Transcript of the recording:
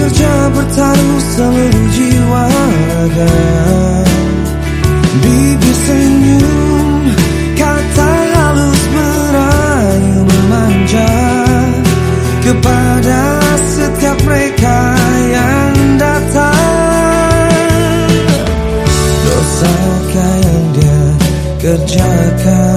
bekerja bertaruh seluruh jiwa raga Bibir senyum kata halus merayu memanja Kepada setiap mereka yang datang. Dosa yang dia kerjakan.